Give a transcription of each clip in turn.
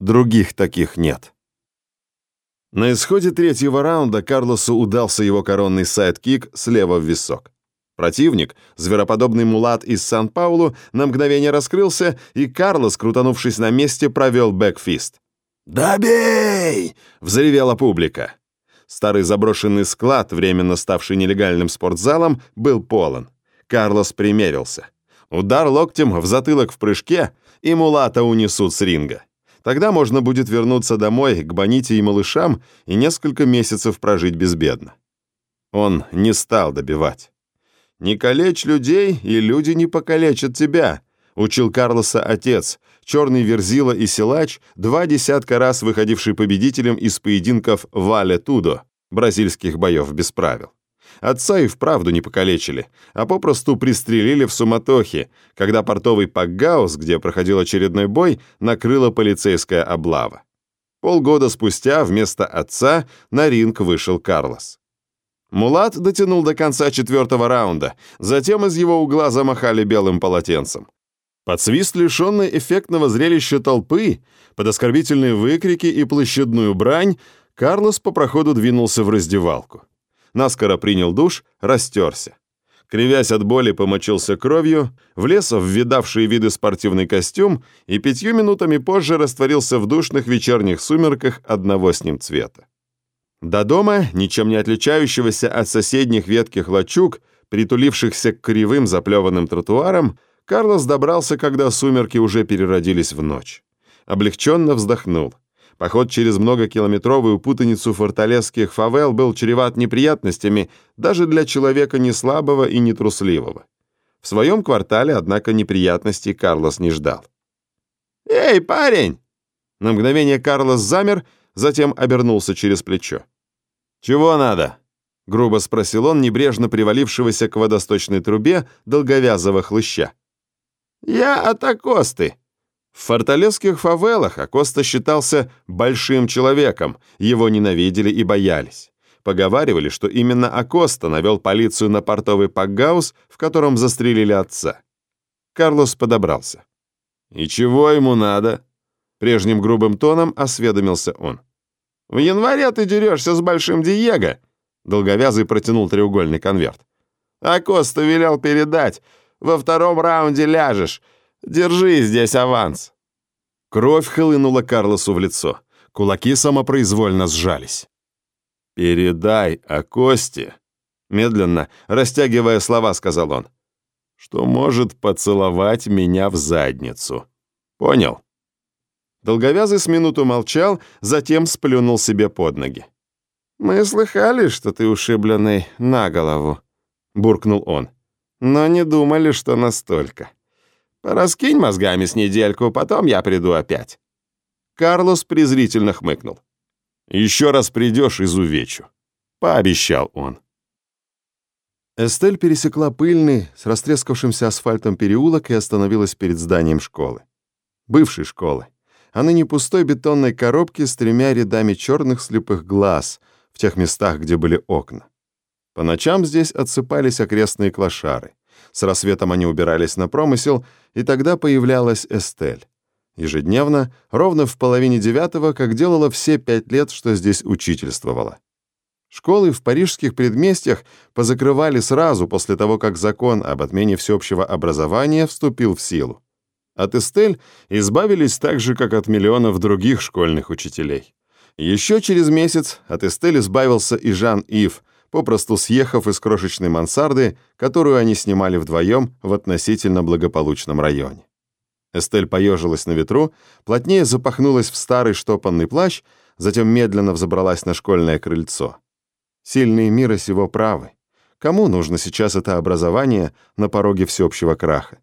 Других таких нет. На исходе третьего раунда Карлосу удался его коронный сайд-кик слева в висок. Противник, звероподобный мулат из Сан-Паулу, на мгновение раскрылся, и Карлос, крутанувшись на месте, провел бэкфист. «Добей!» — взревела публика. Старый заброшенный склад, временно ставший нелегальным спортзалом, был полон. Карлос примерился. Удар локтем в затылок в прыжке, и мулата унесут с ринга. Тогда можно будет вернуться домой к Боните и малышам и несколько месяцев прожить безбедно. Он не стал добивать. «Не калечь людей, и люди не покалечат тебя», — учил Карлоса отец, черный верзила и силач, два десятка раз выходивший победителем из поединков Вале Тудо, бразильских боев без правил. Отца и вправду не покалечили, а попросту пристрелили в суматохе, когда портовый Пакгаус, где проходил очередной бой, накрыла полицейская облава. Полгода спустя вместо отца на ринг вышел Карлос. Мулат дотянул до конца четвертого раунда, затем из его угла замахали белым полотенцем. Под свист лишенной эффектного зрелища толпы, под оскорбительные выкрики и площадную брань, Карлос по проходу двинулся в раздевалку. Наскоро принял душ, растерся. Кривясь от боли, помочился кровью, влез в видавшие виды спортивный костюм и пятью минутами позже растворился в душных вечерних сумерках одного с ним цвета. До дома, ничем не отличающегося от соседних ветких лачуг, притулившихся к кривым заплеванным тротуарам, Карлос добрался, когда сумерки уже переродились в ночь. Облегченно вздохнул. Поход через многокилометровую путаницу форталесских фавел был чреват неприятностями даже для человека не слабого и не трусливого. В своем квартале, однако, неприятностей Карлос не ждал. «Эй, парень!» На мгновение Карлос замер, затем обернулся через плечо. «Чего надо?» — грубо спросил он небрежно привалившегося к водосточной трубе долговязого хлыща. «Я от Акосты». В форталесских фавелах Акоста считался большим человеком, его ненавидели и боялись. Поговаривали, что именно Акоста навел полицию на портовый Пакгаус, в котором застрелили отца. Карлос подобрался. «И чего ему надо?» Прежним грубым тоном осведомился он. В январе ты дерешься с Большим Диего!» Долговязый протянул треугольный конверт. «А Коста велел передать. Во втором раунде ляжешь. Держи здесь аванс». Кровь хлынула Карлосу в лицо. Кулаки самопроизвольно сжались. «Передай о Косте», — медленно, растягивая слова, сказал он, «что может поцеловать меня в задницу. Понял?» Долговязый с минуту молчал, затем сплюнул себе под ноги. «Мы слыхали, что ты ушибленный на голову», — буркнул он. «Но не думали, что настолько. Пораскинь мозгами с недельку, потом я приду опять». Карлос презрительно хмыкнул. «Еще раз придешь, изувечу», — пообещал он. Эстель пересекла пыльный, с растрескавшимся асфальтом переулок и остановилась перед зданием школы. Бывшей школы а ныне пустой бетонной коробки с тремя рядами черных слепых глаз в тех местах, где были окна. По ночам здесь отсыпались окрестные клошары. С рассветом они убирались на промысел, и тогда появлялась Эстель. Ежедневно, ровно в половине девятого, как делала все пять лет, что здесь учительствовала. Школы в парижских предместьях позакрывали сразу после того, как закон об отмене всеобщего образования вступил в силу. От Эстель избавились так же, как от миллионов других школьных учителей. Еще через месяц от Эстель избавился и Жан-Ив, попросту съехав из крошечной мансарды, которую они снимали вдвоем в относительно благополучном районе. Эстель поежилась на ветру, плотнее запахнулась в старый штопанный плащ, затем медленно взобралась на школьное крыльцо. Сильные мира сего правы. Кому нужно сейчас это образование на пороге всеобщего краха?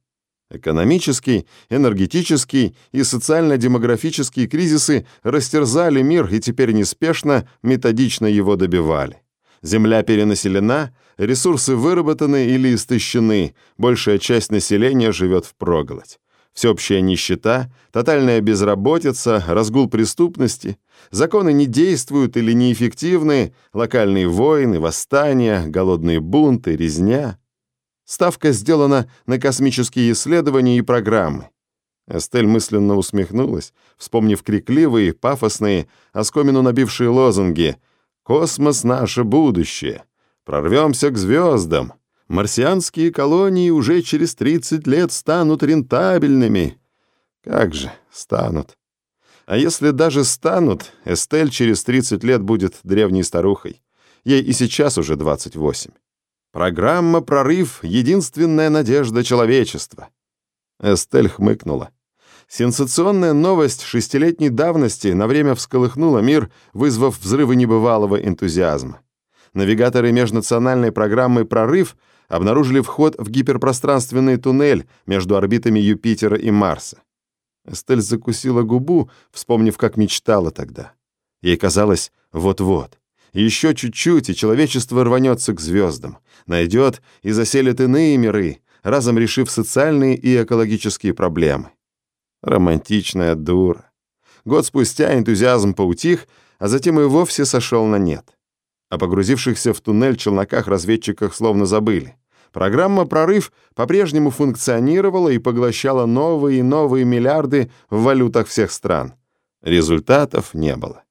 Экономический, энергетический и социально-демографические кризисы растерзали мир и теперь неспешно, методично его добивали. Земля перенаселена, ресурсы выработаны или истощены, большая часть населения живет впроголодь. Всеобщая нищета, тотальная безработица, разгул преступности, законы не действуют или неэффективны, локальные войны, восстания, голодные бунты, резня — Ставка сделана на космические исследования и программы. Эстель мысленно усмехнулась, вспомнив крикливые, пафосные, оскомину набившие лозунги «Космос — наше будущее», «Прорвемся к звездам», «Марсианские колонии уже через 30 лет станут рентабельными». Как же станут? А если даже станут, Эстель через 30 лет будет древней старухой. Ей и сейчас уже 28. Программа «Прорыв» — единственная надежда человечества. Эстель хмыкнула. Сенсационная новость шестилетней давности на время всколыхнула мир, вызвав взрывы небывалого энтузиазма. Навигаторы межнациональной программы «Прорыв» обнаружили вход в гиперпространственный туннель между орбитами Юпитера и Марса. Эстель закусила губу, вспомнив, как мечтала тогда. Ей казалось, вот-вот. Еще чуть-чуть, и человечество рванется к звездам, найдет и заселит иные миры, разом решив социальные и экологические проблемы. Романтичная дура. Год спустя энтузиазм поутих, а затем и вовсе сошел на нет. О погрузившихся в туннель челноках разведчиках словно забыли. Программа «Прорыв» по-прежнему функционировала и поглощала новые и новые миллиарды в валютах всех стран. Результатов не было.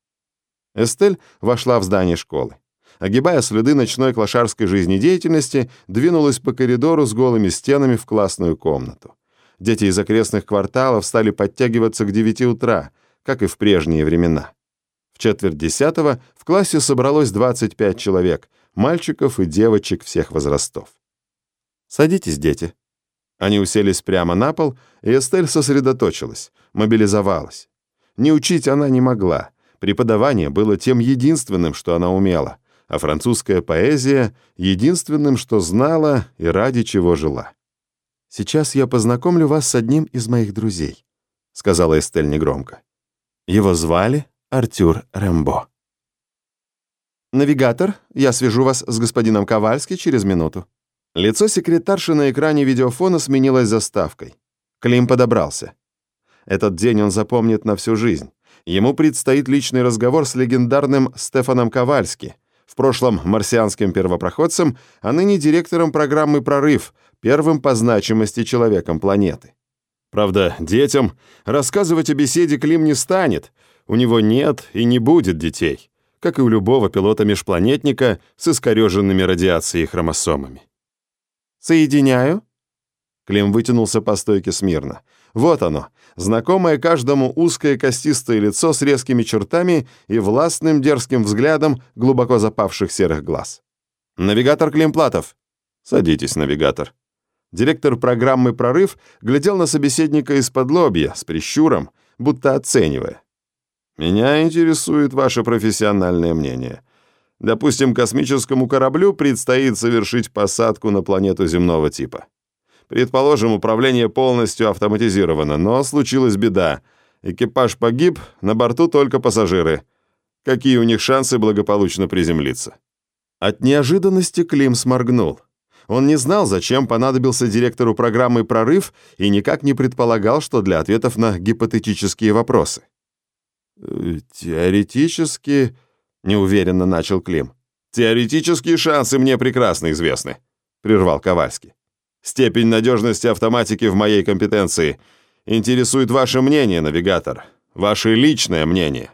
Эстель вошла в здание школы. Огибая следы ночной клошарской жизнедеятельности, двинулась по коридору с голыми стенами в классную комнату. Дети из окрестных кварталов стали подтягиваться к 9 утра, как и в прежние времена. В четверть десятого в классе собралось 25 человек, мальчиков и девочек всех возрастов. «Садитесь, дети». Они уселись прямо на пол, и Эстель сосредоточилась, мобилизовалась. Не учить она не могла. Преподавание было тем единственным, что она умела, а французская поэзия — единственным, что знала и ради чего жила. «Сейчас я познакомлю вас с одним из моих друзей», — сказала Эстель негромко. Его звали Артюр Рэмбо. «Навигатор, я свяжу вас с господином Ковальски через минуту». Лицо секретарши на экране видеофона сменилось заставкой. Клим подобрался. Этот день он запомнит на всю жизнь. Ему предстоит личный разговор с легендарным Стефаном Ковальски, в прошлом марсианским первопроходцем, а ныне директором программы «Прорыв», первым по значимости человеком планеты. Правда, детям рассказывать о беседе Клим не станет, у него нет и не будет детей, как и у любого пилота-межпланетника с искореженными радиацией хромосомами. «Соединяю». Клим вытянулся по стойке смирно. Вот оно, знакомое каждому узкое костистое лицо с резкими чертами и властным дерзким взглядом глубоко запавших серых глаз. «Навигатор Климплатов». «Садитесь, навигатор». Директор программы «Прорыв» глядел на собеседника из-под лобья, с прищуром, будто оценивая. «Меня интересует ваше профессиональное мнение. Допустим, космическому кораблю предстоит совершить посадку на планету земного типа. Предположим, управление полностью автоматизировано, но случилась беда. Экипаж погиб, на борту только пассажиры. Какие у них шансы благополучно приземлиться?» От неожиданности Клим сморгнул. Он не знал, зачем понадобился директору программы «Прорыв» и никак не предполагал, что для ответов на гипотетические вопросы. «Э, «Теоретически...» — неуверенно начал Клим. «Теоретические шансы мне прекрасно известны», — прервал Ковальский. «Степень надежности автоматики в моей компетенции. Интересует ваше мнение, навигатор. Ваше личное мнение».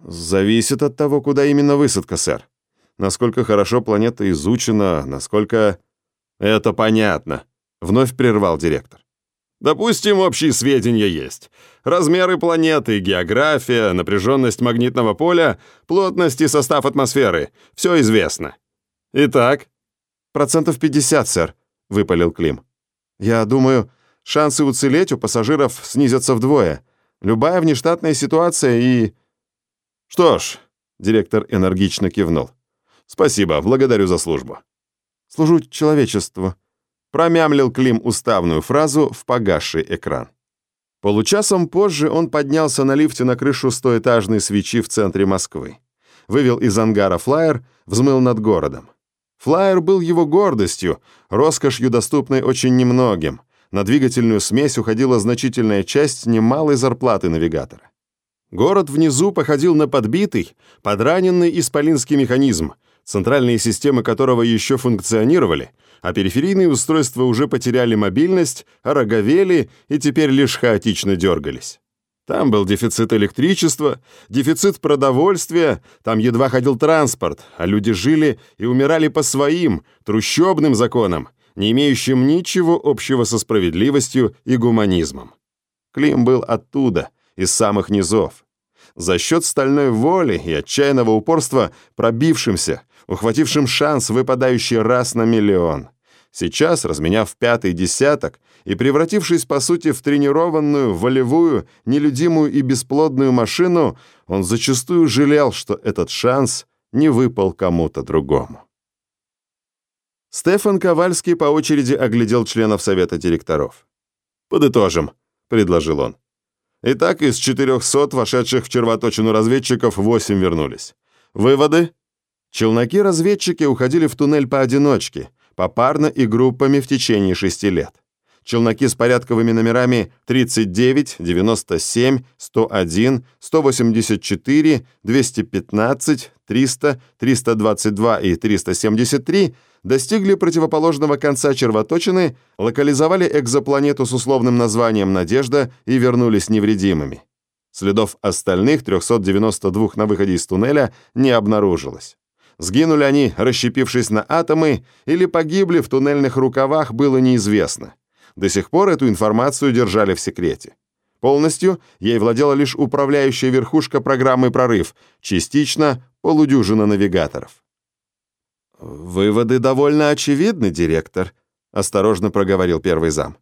«Зависит от того, куда именно высадка, сэр», насколько хорошо планета изучена, насколько... Это понятно, вновь прервал директор. Допустим, общие сведения есть. Размеры планеты, география, напряженность магнитного поля, плотность и состав атмосферы. Все известно. Итак? Процентов 50, сэр, выпалил Клим. Я думаю, шансы уцелеть у пассажиров снизятся вдвое. Любая внештатная ситуация и... Что ж, директор энергично кивнул. Спасибо, благодарю за службу. Служу человечеству. Промямлил Клим уставную фразу в погасший экран. Получасом позже он поднялся на лифте на крышу стоэтажной свечи в центре Москвы. Вывел из ангара флайер, взмыл над городом. Флайер был его гордостью, роскошью, доступной очень немногим. На двигательную смесь уходила значительная часть немалой зарплаты навигатора. Город внизу походил на подбитый, подраненный исполинский механизм, центральные системы которого еще функционировали, а периферийные устройства уже потеряли мобильность, ороговели и теперь лишь хаотично дергались. Там был дефицит электричества, дефицит продовольствия, там едва ходил транспорт, а люди жили и умирали по своим, трущобным законам, не имеющим ничего общего со справедливостью и гуманизмом. Клим был оттуда, из самых низов. За счет стальной воли и отчаянного упорства пробившимся, ухватившим шанс, выпадающий раз на миллион. Сейчас, разменяв пятый десяток и превратившись, по сути, в тренированную, волевую, нелюдимую и бесплодную машину, он зачастую жалел, что этот шанс не выпал кому-то другому. Стефан Ковальский по очереди оглядел членов совета директоров. «Подытожим», — предложил он. Итак, из 400 вошедших в червоточину разведчиков 8 вернулись. Выводы? Челноки-разведчики уходили в туннель поодиночке, попарно и группами в течение шести лет. Челноки с порядковыми номерами 39, 97, 101, 184, 215, 300, 322 и 373 достигли противоположного конца червоточины, локализовали экзопланету с условным названием «Надежда» и вернулись невредимыми. Следов остальных 392 на выходе из туннеля не обнаружилось. Сгинули они, расщепившись на атомы, или погибли в туннельных рукавах, было неизвестно. До сих пор эту информацию держали в секрете. Полностью ей владела лишь управляющая верхушка программы «Прорыв», частично полудюжина навигаторов. «Выводы довольно очевидны, директор», — осторожно проговорил первый зам.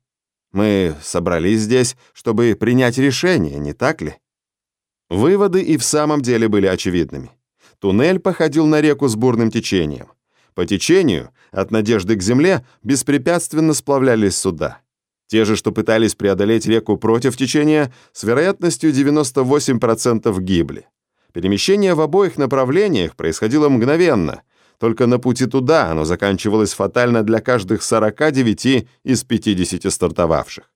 «Мы собрались здесь, чтобы принять решение, не так ли?» Выводы и в самом деле были очевидными. Туннель походил на реку с бурным течением. По течению, от Надежды к земле, беспрепятственно сплавлялись суда. Те же, что пытались преодолеть реку против течения, с вероятностью 98% гибли. Перемещение в обоих направлениях происходило мгновенно, только на пути туда оно заканчивалось фатально для каждых 49 из 50 стартовавших.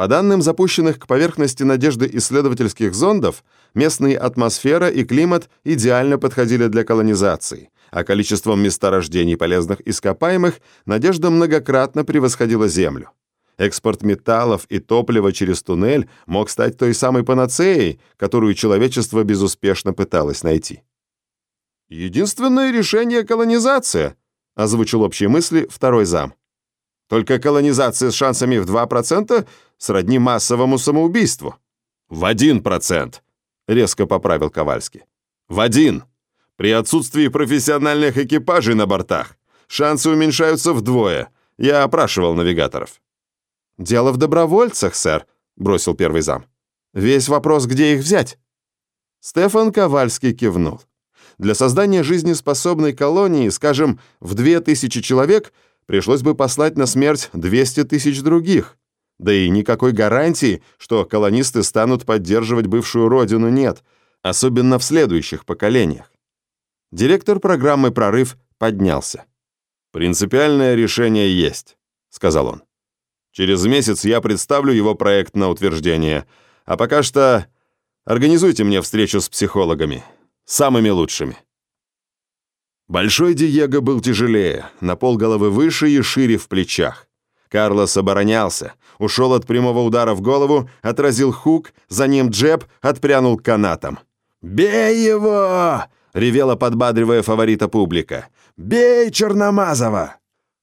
По данным запущенных к поверхности надежды исследовательских зондов, местные атмосфера и климат идеально подходили для колонизации, а количеством месторождений полезных ископаемых надежда многократно превосходила Землю. Экспорт металлов и топлива через туннель мог стать той самой панацеей, которую человечество безуспешно пыталось найти. «Единственное решение — колонизация», — озвучил общие мысли второй зам. «Только колонизация с шансами в 2% сродни массовому самоубийству». «В 1%, — резко поправил Ковальский. «В один. При отсутствии профессиональных экипажей на бортах шансы уменьшаются вдвое. Я опрашивал навигаторов». «Дело в добровольцах, сэр», — бросил первый зам. «Весь вопрос, где их взять?» Стефан Ковальский кивнул. Для создания жизнеспособной колонии, скажем, в 2000 человек, пришлось бы послать на смерть 200 тысяч других. Да и никакой гарантии, что колонисты станут поддерживать бывшую родину, нет, особенно в следующих поколениях. Директор программы «Прорыв» поднялся. «Принципиальное решение есть», — сказал он. Через месяц я представлю его проект на утверждение. А пока что организуйте мне встречу с психологами. Самыми лучшими. Большой Диего был тяжелее, на полголовы выше и шире в плечах. Карлос оборонялся, ушел от прямого удара в голову, отразил хук, за ним джеб, отпрянул канатом. «Бей его!» — ревела, подбадривая фаворита публика. «Бей черномазого!»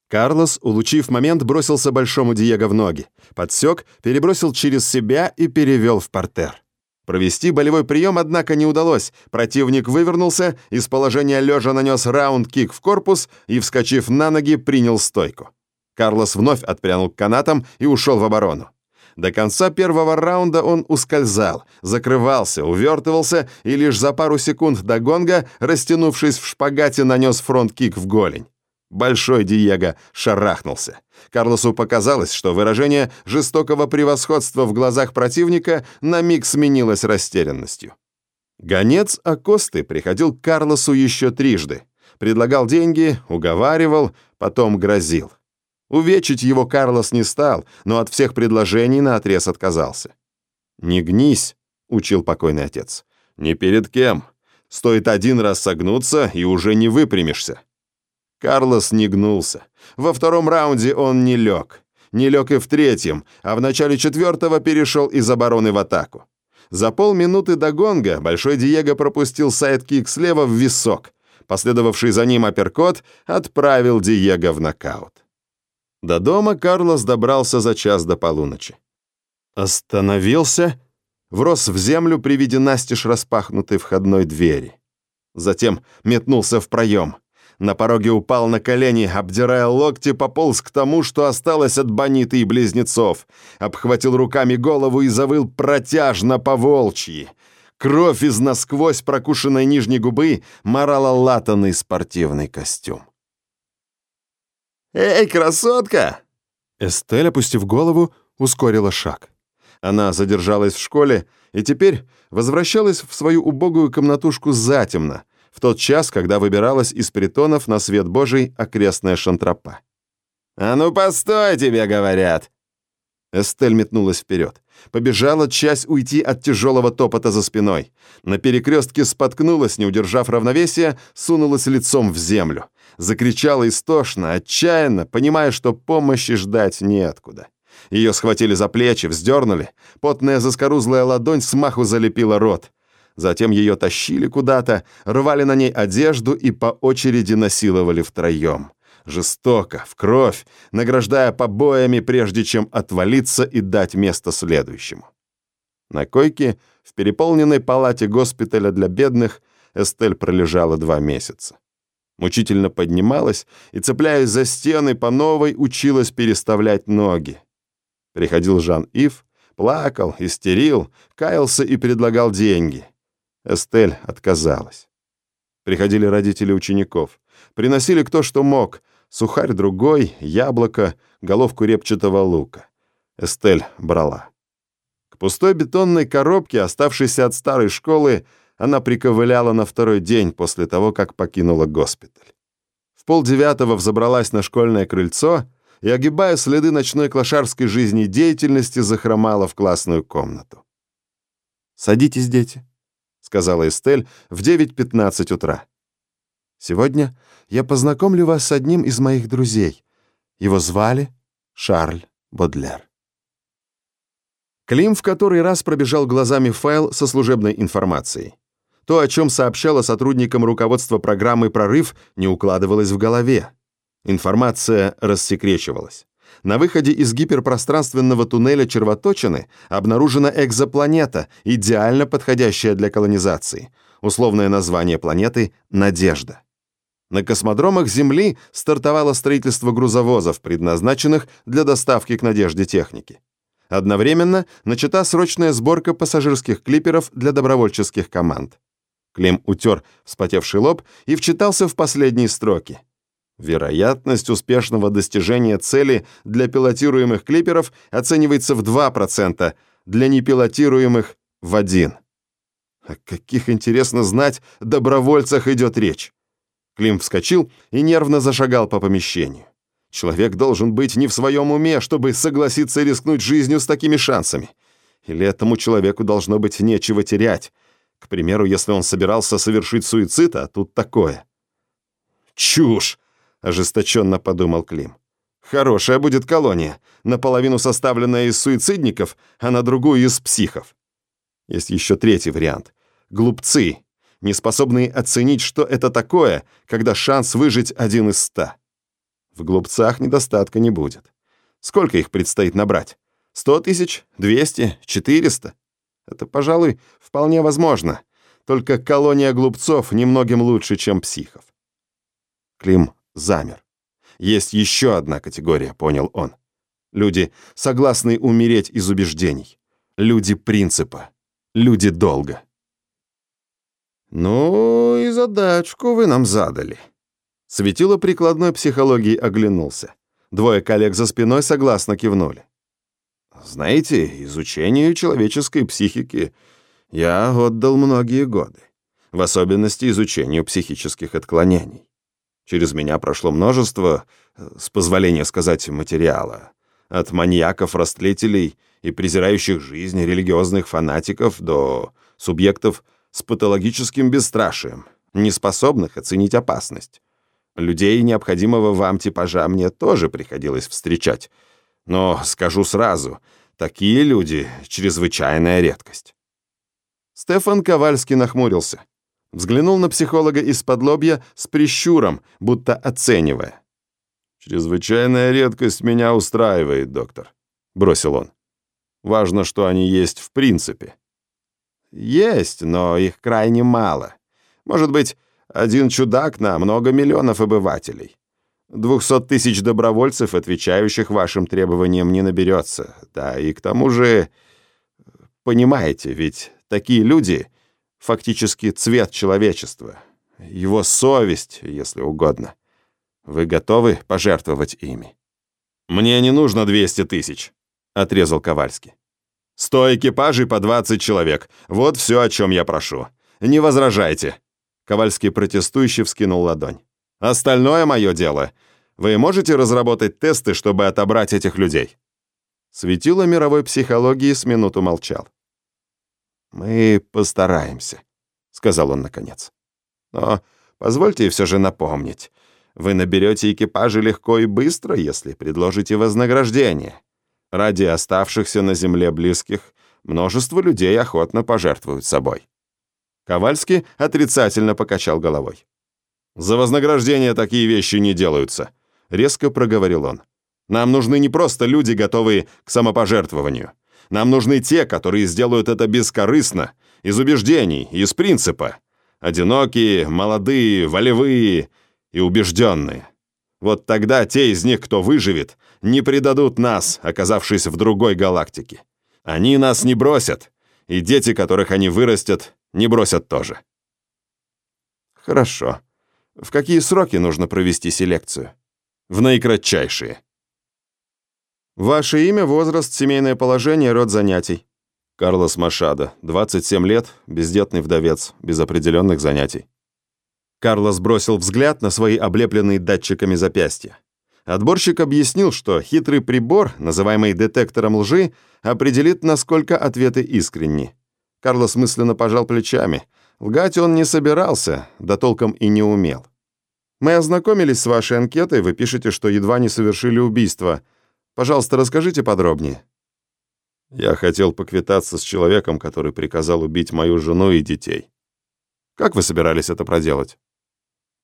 Карлос, улучив момент, бросился большому Диего в ноги, подсек, перебросил через себя и перевел в партер. Провести болевой прием, однако, не удалось. Противник вывернулся, из положения лежа нанес раунд-кик в корпус и, вскочив на ноги, принял стойку. Карлос вновь отпрянул к канатам и ушел в оборону. До конца первого раунда он ускользал, закрывался, увертывался и лишь за пару секунд до гонга, растянувшись в шпагате, нанес фронт-кик в голень. Большой Диего шарахнулся. Карлосу показалось, что выражение жестокого превосходства в глазах противника на миг сменилось растерянностью. Гонец Акосты приходил к Карлосу еще трижды. Предлагал деньги, уговаривал, потом грозил. Увечить его Карлос не стал, но от всех предложений наотрез отказался. «Не гнись», — учил покойный отец. «Ни перед кем. Стоит один раз согнуться, и уже не выпрямишься. Карлос не гнулся. Во втором раунде он не лег. Не лег и в третьем, а в начале четвертого перешел из обороны в атаку. За полминуты до гонга Большой Диего пропустил сайдкик слева в висок. Последовавший за ним апперкот отправил Диего в нокаут. До дома Карлос добрался за час до полуночи. Остановился, врос в землю при виде настежь распахнутой входной двери. Затем метнулся в проем. На пороге упал на колени, обдирая локти, пополз к тому, что осталось от Бониты и близнецов. Обхватил руками голову и завыл протяжно по волчьи. Кровь из насквозь прокушенной нижней губы морала латанный спортивный костюм. «Эй, красотка!» Эстель, опустив голову, ускорила шаг. Она задержалась в школе и теперь возвращалась в свою убогую комнатушку затемно, в тот час, когда выбиралась из притонов на свет Божий окрестная шантропа. «А ну постой, тебе говорят!» Эстель метнулась вперед. Побежала часть уйти от тяжелого топота за спиной. На перекрестке споткнулась, не удержав равновесия, сунулась лицом в землю. Закричала истошно, отчаянно, понимая, что помощи ждать неоткуда. Ее схватили за плечи, вздернули. Потная заскорузлая ладонь смаху залепила рот. Затем ее тащили куда-то, рвали на ней одежду и по очереди насиловали втроем. Жестоко, в кровь, награждая побоями, прежде чем отвалиться и дать место следующему. На койке в переполненной палате госпиталя для бедных Эстель пролежала два месяца. Мучительно поднималась и, цепляясь за стены, по новой училась переставлять ноги. Приходил Жан-Ив, плакал, истерил, каялся и предлагал деньги. Эстель отказалась. Приходили родители учеников. Приносили кто что мог. Сухарь другой, яблоко, головку репчатого лука. Эстель брала. К пустой бетонной коробке, оставшейся от старой школы, она приковыляла на второй день после того, как покинула госпиталь. В полдевятого взобралась на школьное крыльцо — и, огибая следы ночной клошарской жизнедеятельности, захромала в классную комнату. «Садитесь, дети», — сказала Эстель в 9.15 утра. «Сегодня я познакомлю вас с одним из моих друзей. Его звали Шарль Бодлер». Клим в который раз пробежал глазами файл со служебной информацией. То, о чем сообщало сотрудникам руководства программы «Прорыв», не укладывалось в голове. Информация рассекречивалась. На выходе из гиперпространственного туннеля червоточины обнаружена экзопланета, идеально подходящая для колонизации. Условное название планеты — «Надежда». На космодромах Земли стартовало строительство грузовозов, предназначенных для доставки к «Надежде» техники. Одновременно начата срочная сборка пассажирских клиперов для добровольческих команд. Клим утер вспотевший лоб и вчитался в последние строки. Вероятность успешного достижения цели для пилотируемых клиперов оценивается в 2%, для непилотируемых — в 1%. О каких, интересно знать, добровольцах идет речь? Клим вскочил и нервно зашагал по помещению. Человек должен быть не в своем уме, чтобы согласиться рискнуть жизнью с такими шансами. Или этому человеку должно быть нечего терять. К примеру, если он собирался совершить суицид, а тут такое. Чушь! ожесточенно подумал Клим. Хорошая будет колония, наполовину составленная из суицидников, а на другую из психов. Есть еще третий вариант. Глупцы, не способные оценить, что это такое, когда шанс выжить один из ста. В глупцах недостатка не будет. Сколько их предстоит набрать? Сто тысяч? Двести? Четыреста? Это, пожалуй, вполне возможно. Только колония глупцов немногим лучше, чем психов. Клим замер. Есть еще одна категория, понял он. Люди, согласные умереть из убеждений. Люди принципа. Люди долга. «Ну и задачку вы нам задали». Светило прикладной психологии оглянулся. Двое коллег за спиной согласно кивнули. «Знаете, изучению человеческой психики я отдал многие годы, в особенности изучению психических отклонений. Через меня прошло множество, э, с позволения сказать, материала. От маньяков-растлителей и презирающих жизнь религиозных фанатиков до субъектов, с патологическим бесстрашием, неспособных оценить опасность. Людей необходимого вам типажа мне тоже приходилось встречать. Но скажу сразу, такие люди — чрезвычайная редкость. Стефан Ковальский нахмурился. Взглянул на психолога из-под лобья с прищуром, будто оценивая. «Чрезвычайная редкость меня устраивает, доктор», — бросил он. «Важно, что они есть в принципе». «Есть, но их крайне мало. Может быть, один чудак на много миллионов обывателей. Двухсот тысяч добровольцев, отвечающих вашим требованиям, не наберется. Да, и к тому же, понимаете, ведь такие люди — фактически цвет человечества. Его совесть, если угодно. Вы готовы пожертвовать ими? «Мне не нужно 200 тысяч», — отрезал Ковальский. «Сто экипажей по 20 человек. Вот все, о чем я прошу. Не возражайте». Ковальский протестующий вскинул ладонь. «Остальное мое дело. Вы можете разработать тесты, чтобы отобрать этих людей?» Светило мировой психологии с минуту молчал. «Мы постараемся», — сказал он наконец. «Но позвольте все же напомнить. Вы наберете экипажи легко и быстро, если предложите вознаграждение. Ради оставшихся на земле близких множество людей охотно пожертвуют собой». Ковальский отрицательно покачал головой. «За вознаграждение такие вещи не делаются», — резко проговорил он. «Нам нужны не просто люди, готовые к самопожертвованию. Нам нужны те, которые сделают это бескорыстно, из убеждений, из принципа. Одинокие, молодые, волевые и убежденные. Вот тогда те из них, кто выживет, не предадут нас, оказавшись в другой галактике. Они нас не бросят, и дети, которых они вырастят, не бросят тоже. Хорошо. В какие сроки нужно провести селекцию? В наикратчайшие. Ваше имя, возраст, семейное положение, род занятий. Карлос Машада, 27 лет, бездетный вдовец, без определенных занятий. Карлос бросил взгляд на свои облепленные датчиками запястья. Отборщик объяснил, что хитрый прибор, называемый детектором лжи, определит, насколько ответы искренни. Карлос мысленно пожал плечами. Лгать он не собирался, да толком и не умел. «Мы ознакомились с вашей анкетой, вы пишете, что едва не совершили убийство. Пожалуйста, расскажите подробнее». «Я хотел поквитаться с человеком, который приказал убить мою жену и детей». «Как вы собирались это проделать?»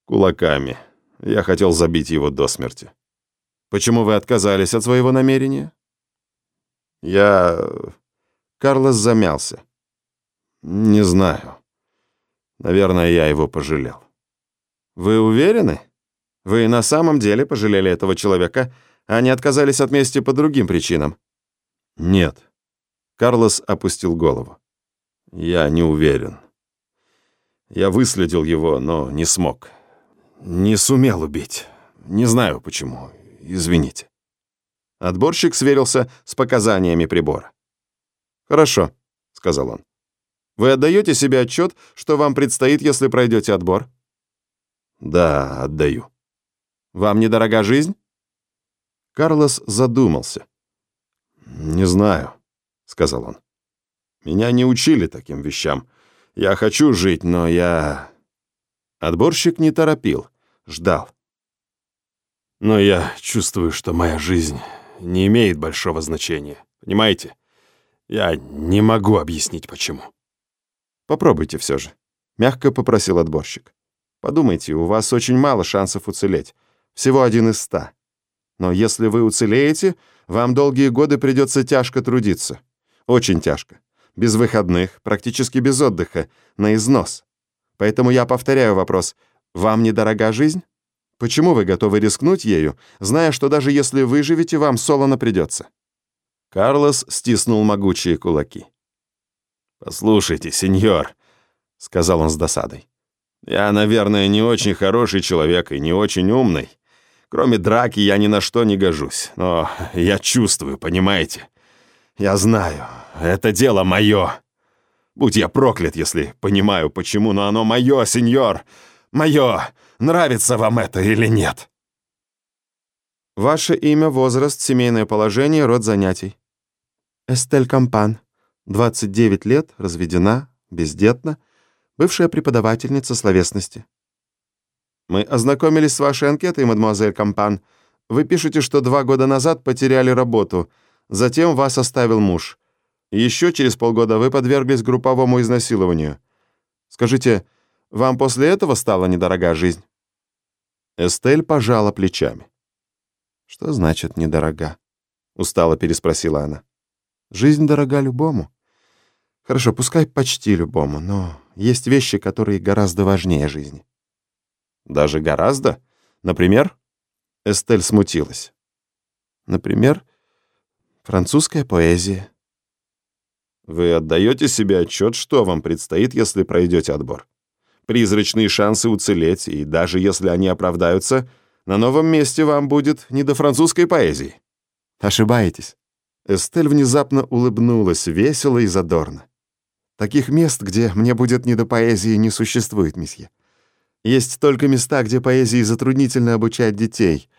«Кулаками. Я хотел забить его до смерти». Почему вы отказались от своего намерения? Я... Карлос замялся. Не знаю. Наверное, я его пожалел. Вы уверены? Вы на самом деле пожалели этого человека, а не отказались от мести по другим причинам? Нет. Карлос опустил голову. Я не уверен. Я выследил его, но не смог. Не сумел убить. Не знаю почему. Извините». Отборщик сверился с показаниями прибора. «Хорошо», — сказал он. «Вы отдаете себе отчет, что вам предстоит, если пройдете отбор?» «Да, отдаю». «Вам недорога жизнь?» Карлос задумался. «Не знаю», — сказал он. «Меня не учили таким вещам. Я хочу жить, но я...» Отборщик не торопил, ждал. Но я чувствую, что моя жизнь не имеет большого значения. Понимаете? Я не могу объяснить, почему. Попробуйте все же. Мягко попросил отборщик. Подумайте, у вас очень мало шансов уцелеть. Всего один из ста. Но если вы уцелеете, вам долгие годы придется тяжко трудиться. Очень тяжко. Без выходных, практически без отдыха, на износ. Поэтому я повторяю вопрос. Вам недорога жизнь? Почему вы готовы рискнуть ею, зная, что даже если выживете, вам солоно придется?» Карлос стиснул могучие кулаки. «Послушайте, сеньор», — сказал он с досадой. «Я, наверное, не очень хороший человек и не очень умный. Кроме драки я ни на что не гожусь. Но я чувствую, понимаете? Я знаю, это дело мое. Будь я проклят, если понимаю, почему, но оно мое, сеньор. Мое! Нравится вам это или нет?» «Ваше имя, возраст, семейное положение, род занятий?» «Эстель Кампан, 29 лет, разведена, бездетна, бывшая преподавательница словесности. Мы ознакомились с вашей анкетой, мадемуазель Кампан. Вы пишете, что два года назад потеряли работу, затем вас оставил муж. Еще через полгода вы подверглись групповому изнасилованию. Скажите, вам после этого стала недорога жизнь?» Эстель пожала плечами. «Что значит недорога?» — устало переспросила она. «Жизнь дорога любому. Хорошо, пускай почти любому, но есть вещи, которые гораздо важнее жизни». «Даже гораздо? Например?» Эстель смутилась. «Например, французская поэзия». Вы отдаете себе отчет, что вам предстоит, если пройдете отбор? Призрачные шансы уцелеть, и даже если они оправдаются, на новом месте вам будет не до французской поэзии. Ошибаетесь. Эстель внезапно улыбнулась, весело и задорно. Таких мест, где мне будет не до поэзии, не существует, месье. Есть только места, где поэзии затруднительно обучать детей.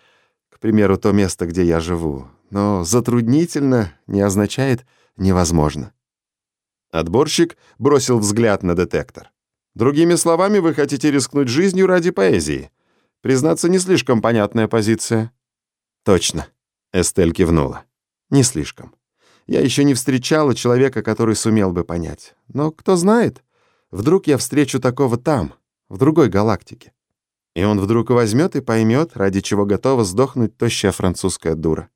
К примеру, то место, где я живу. Но затруднительно не означает невозможно. Отборщик бросил взгляд на детектор. Другими словами, вы хотите рискнуть жизнью ради поэзии. Признаться, не слишком понятная позиция. Точно. Эстель кивнула. Не слишком. Я еще не встречала человека, который сумел бы понять. Но кто знает, вдруг я встречу такого там, в другой галактике. И он вдруг возьмет и поймет, ради чего готова сдохнуть тощая французская дура.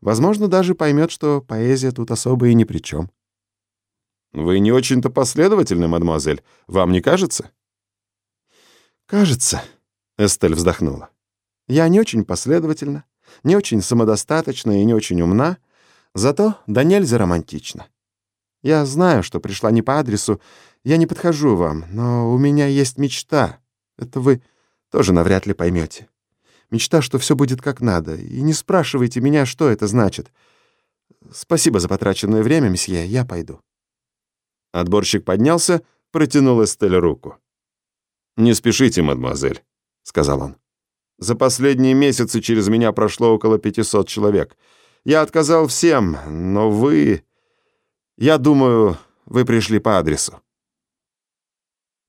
Возможно, даже поймет, что поэзия тут особо и ни при чем. Вы не очень-то последовательны, мадемуазель. Вам не кажется? Кажется, Эстель вздохнула. Я не очень последовательна, не очень самодостаточна и не очень умна, зато да нельзя романтична. Я знаю, что пришла не по адресу, я не подхожу вам, но у меня есть мечта. Это вы тоже навряд ли поймете. Мечта, что все будет как надо, и не спрашивайте меня, что это значит. Спасибо за потраченное время, месье, я пойду. Отборщик поднялся, протянул Эстель руку. «Не спешите, мадемуазель», — сказал он. «За последние месяцы через меня прошло около 500 человек. Я отказал всем, но вы... Я думаю, вы пришли по адресу».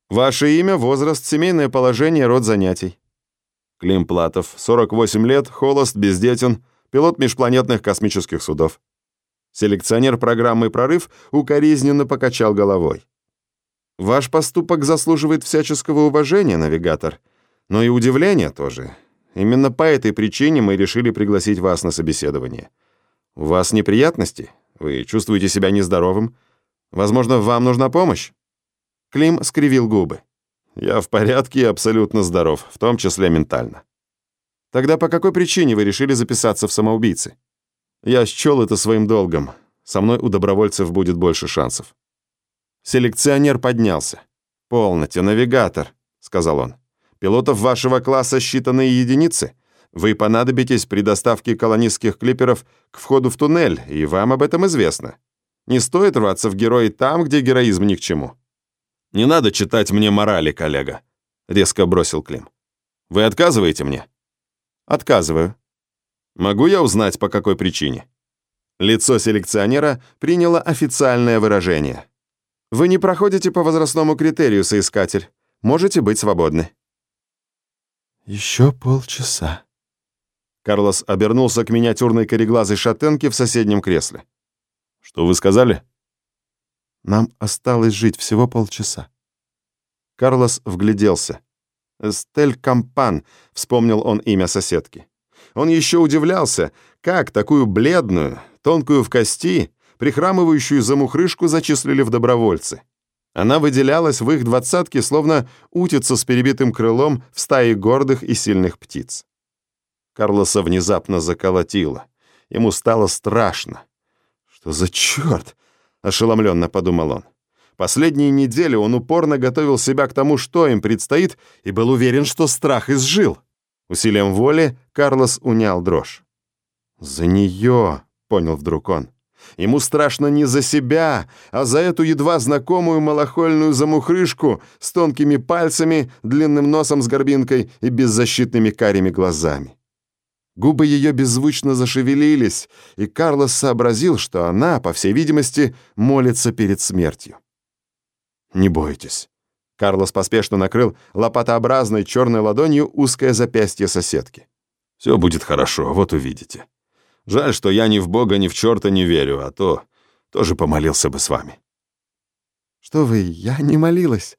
«Ваше имя, возраст, семейное положение, род занятий». Клим Платов, 48 лет, холост, бездетен, пилот межпланетных космических судов. Селекционер программы «Прорыв» укоризненно покачал головой. «Ваш поступок заслуживает всяческого уважения, навигатор, но и удивления тоже. Именно по этой причине мы решили пригласить вас на собеседование. У вас неприятности? Вы чувствуете себя нездоровым? Возможно, вам нужна помощь?» Клим скривил губы. «Я в порядке и абсолютно здоров, в том числе ментально». «Тогда по какой причине вы решили записаться в самоубийцы?» Я счел это своим долгом. Со мной у добровольцев будет больше шансов. Селекционер поднялся. «Полноте, навигатор», — сказал он. «Пилотов вашего класса считанные единицы. Вы понадобитесь при доставке колонистских клиперов к входу в туннель, и вам об этом известно. Не стоит рваться в герои там, где героизм ни к чему». «Не надо читать мне морали, коллега», — резко бросил Клим. «Вы отказываете мне?» «Отказываю», Могу я узнать, по какой причине?» Лицо селекционера приняло официальное выражение. «Вы не проходите по возрастному критерию, соискатель. Можете быть свободны». «Еще полчаса». Карлос обернулся к миниатюрной кореглазой шатенке в соседнем кресле. «Что вы сказали?» «Нам осталось жить всего полчаса». Карлос вгляделся. «Эстель Кампан», — вспомнил он имя соседки. Он еще удивлялся, как такую бледную, тонкую в кости, прихрамывающую замухрышку зачислили в добровольцы. Она выделялась в их двадцатке, словно утица с перебитым крылом в стае гордых и сильных птиц. Карлоса внезапно заколотило. Ему стало страшно. «Что за черт?» — ошеломленно подумал он. Последние недели он упорно готовил себя к тому, что им предстоит, и был уверен, что страх изжил. Усилием воли Карлос унял дрожь. «За нее», — понял вдруг он. Ему страшно не за себя, а за эту едва знакомую малохольную замухрышку с тонкими пальцами, длинным носом с горбинкой и беззащитными карими глазами. Губы ее беззвучно зашевелились, и Карлос сообразил, что она, по всей видимости, молится перед смертью. «Не бойтесь», Карлос поспешно накрыл лопатообразной черной ладонью узкое запястье соседки. «Все будет хорошо, вот увидите. Жаль, что я ни в Бога, ни в черта не верю, а то тоже помолился бы с вами». «Что вы, я не молилась».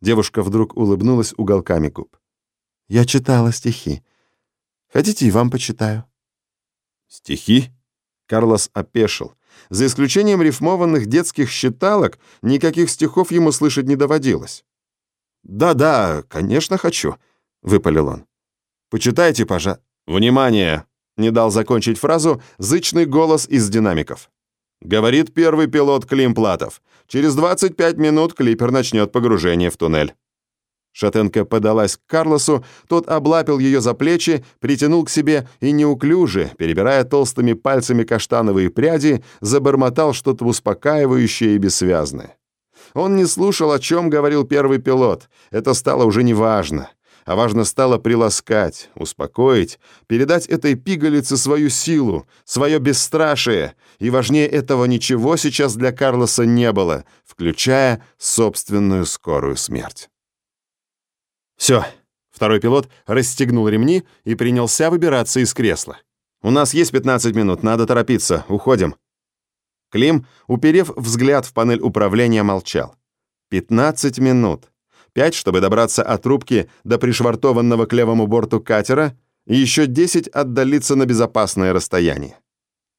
Девушка вдруг улыбнулась уголками губ. «Я читала стихи. Хотите, и вам почитаю?» «Стихи?» Карлос опешил. За исключением рифмованных детских считалок, никаких стихов ему слышать не доводилось. «Да-да, конечно, хочу», — выпалил он. «Почитайте, пожа...» «Внимание!» — не дал закончить фразу зычный голос из динамиков. Говорит первый пилот Клим Платов. Через 25 минут клипер начнет погружение в туннель. Шатенка подалась к Карлосу, тот облапил ее за плечи, притянул к себе и неуклюже, перебирая толстыми пальцами каштановые пряди, забормотал что-то успокаивающее и бессвязное. Он не слушал, о чем говорил первый пилот. Это стало уже неважно. А важно стало приласкать, успокоить, передать этой пигалице свою силу, свое бесстрашие. И важнее этого ничего сейчас для Карлоса не было, включая собственную скорую смерть. Все. Второй пилот расстегнул ремни и принялся выбираться из кресла. «У нас есть 15 минут, надо торопиться, уходим». Клим, уперев взгляд в панель управления, молчал. 15 минут. Пять, чтобы добраться от трубки до пришвартованного к левому борту катера, и еще 10 отдалиться на безопасное расстояние.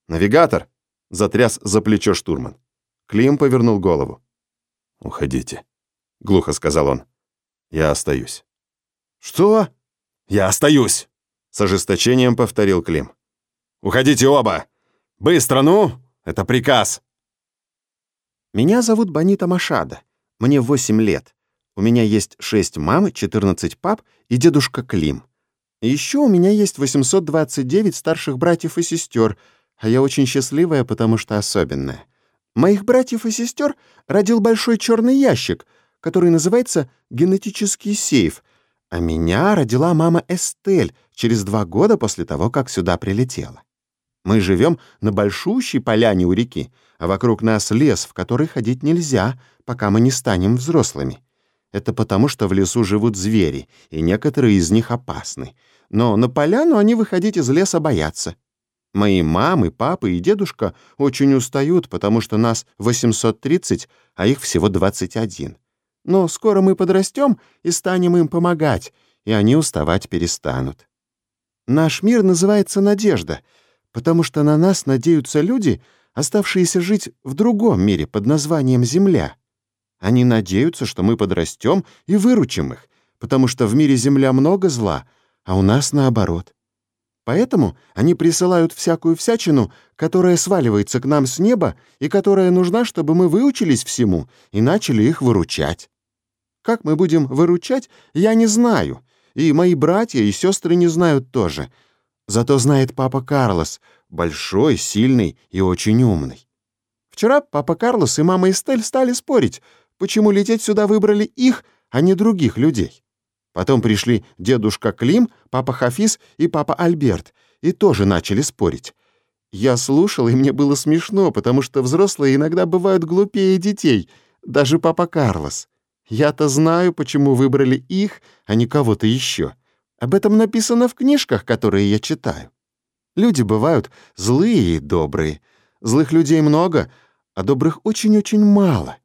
«Навигатор!» — затряс за плечо штурман. Клим повернул голову. «Уходите», — глухо сказал он. «Я остаюсь». «Что?» «Я остаюсь!» — с ожесточением повторил Клим. «Уходите оба! Быстро, ну! Это приказ!» «Меня зовут Банита Машада. Мне 8 лет. У меня есть 6 мам, 14 пап и дедушка Клим. Еще у меня есть 829 старших братьев и сестер, а я очень счастливая, потому что особенная. Моих братьев и сестер родил большой черный ящик, который называется «генетический сейф», а меня родила мама Эстель через два года после того, как сюда прилетела. Мы живем на большущей поляне у реки, а вокруг нас лес, в который ходить нельзя, пока мы не станем взрослыми. Это потому, что в лесу живут звери, и некоторые из них опасны. Но на поляну они выходить из леса боятся. Мои мамы, папы и дедушка очень устают, потому что нас 830, а их всего 21. Но скоро мы подрастем и станем им помогать, и они уставать перестанут. Наш мир называется «Надежда», потому что на нас надеются люди, оставшиеся жить в другом мире под названием Земля. Они надеются, что мы подрастем и выручим их, потому что в мире Земля много зла, а у нас наоборот. Поэтому они присылают всякую всячину, которая сваливается к нам с неба и которая нужна, чтобы мы выучились всему и начали их выручать. Как мы будем выручать, я не знаю. И мои братья и сестры не знают тоже. Зато знает папа Карлос, большой, сильный и очень умный. Вчера папа Карлос и мама Эстель стали спорить, почему лететь сюда выбрали их, а не других людей. Потом пришли дедушка Клим, папа Хафиз и папа Альберт, и тоже начали спорить. Я слушал, и мне было смешно, потому что взрослые иногда бывают глупее детей, даже папа Карлос. Я-то знаю, почему выбрали их, а не кого-то еще. Об этом написано в книжках, которые я читаю. Люди бывают злые и добрые. Злых людей много, а добрых очень-очень мало.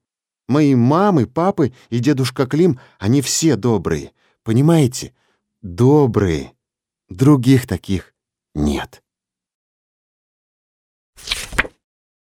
Мои мамы, папы и дедушка Клим, они все добрые. Понимаете? Добрые. Других таких нет.